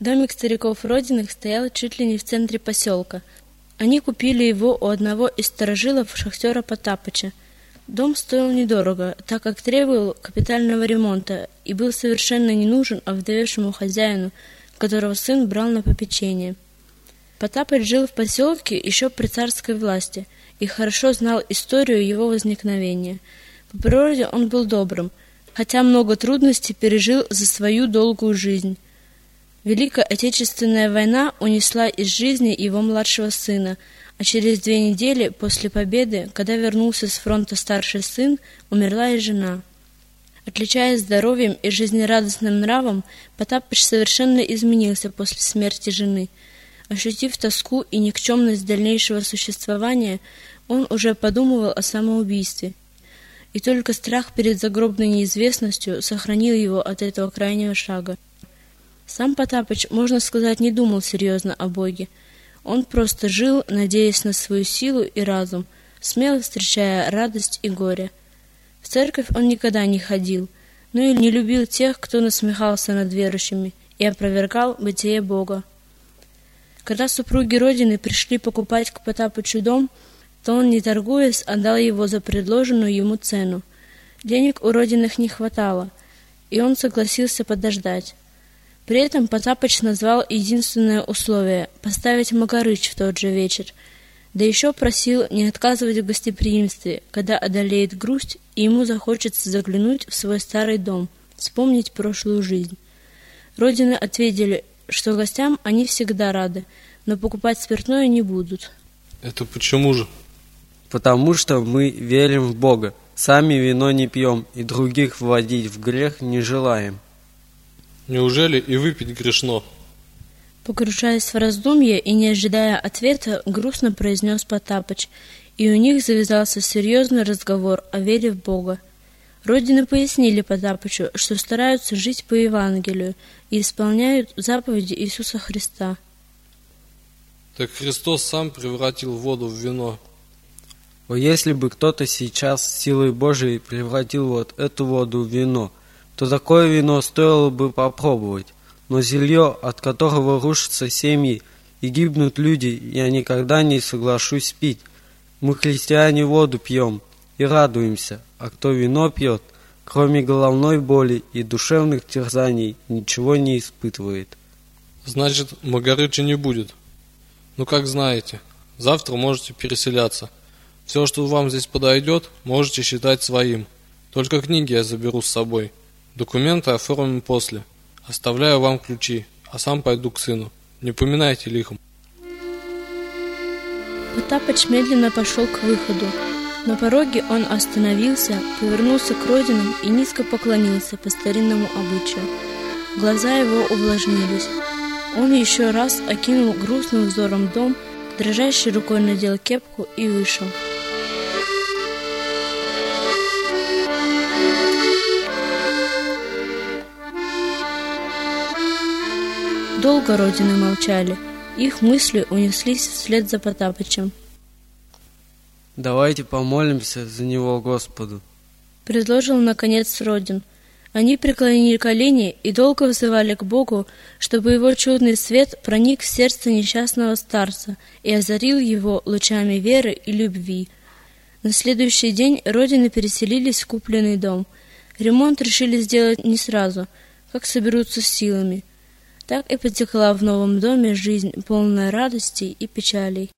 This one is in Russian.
Домик стариков Родиных стоял чуть ли не в центре поселка. Они купили его у одного из сторожилов шахтера Потапыча. Дом стоил недорого, так как требовал капитального ремонта и был совершенно не нужен овдовевшему хозяину, которого сын брал на попечение. Потапыч жил в поселке еще при царской власти и хорошо знал историю его возникновения. По природе он был добрым, хотя много трудностей пережил за свою долгую жизнь. Великая Отечественная война унесла из жизни его младшего сына, а через две недели после победы, когда вернулся с фронта старший сын, умерла и жена. Отличаясь здоровьем и жизнерадостным нравом, Потапыч совершенно изменился после смерти жены. Ощутив тоску и никчемность дальнейшего существования, он уже подумывал о самоубийстве. И только страх перед загробной неизвестностью сохранил его от этого крайнего шага. Сам Потапыч, можно сказать, не думал серьезно о Боге. Он просто жил, надеясь на свою силу и разум, смело встречая радость и горе. В церковь он никогда не ходил, но и не любил тех, кто насмехался над верующими и опровергал бытие Бога. Когда супруги Родины пришли покупать к Потапычу дом, то он, не торгуясь, отдал его за предложенную ему цену. Денег у Родиных не хватало, и он согласился подождать. При этом Потапыч назвал единственное условие – поставить Магарыч в тот же вечер. Да еще просил не отказывать в гостеприимстве, когда одолеет грусть, и ему захочется заглянуть в свой старый дом, вспомнить прошлую жизнь. Родины ответили, что гостям они всегда рады, но покупать спиртное не будут. Это почему же? Потому что мы верим в Бога, сами вино не пьем и других вводить в грех не желаем. Неужели и выпить грешно? Погружаясь в раздумье и не ожидая ответа, грустно произнес Потапыч, и у них завязался серьезный разговор о вере в Бога. Родины пояснили Потапычу, что стараются жить по Евангелию и исполняют заповеди Иисуса Христа. Так Христос сам превратил воду в вино. О, если бы кто-то сейчас силой Божией превратил вот эту воду в вино – то такое вино стоило бы попробовать. Но зелье, от которого рушатся семьи и гибнут люди, я никогда не соглашусь пить. Мы, христиане, воду пьем и радуемся, а кто вино пьет, кроме головной боли и душевных терзаний, ничего не испытывает. Значит, Магарыча не будет. Ну, как знаете, завтра можете переселяться. Все, что вам здесь подойдет, можете считать своим. Только книги я заберу с собой. Документы оформим после. Оставляю вам ключи, а сам пойду к сыну. Не поминайте лихом. Потапыч медленно пошел к выходу. На пороге он остановился, повернулся к родинам и низко поклонился по старинному обычаю. Глаза его увлажнились. Он еще раз окинул грустным взором дом, дрожащей рукой надел кепку и вышел. Долго родины молчали. Их мысли унеслись вслед за Потапычем. «Давайте помолимся за него Господу», — предложил наконец Родин. Они преклонили колени и долго взывали к Богу, чтобы его чудный свет проник в сердце несчастного старца и озарил его лучами веры и любви. На следующий день Родины переселились в купленный дом. Ремонт решили сделать не сразу, как соберутся силами — так и потекла в новом доме жизнь, полная радостей и печалей.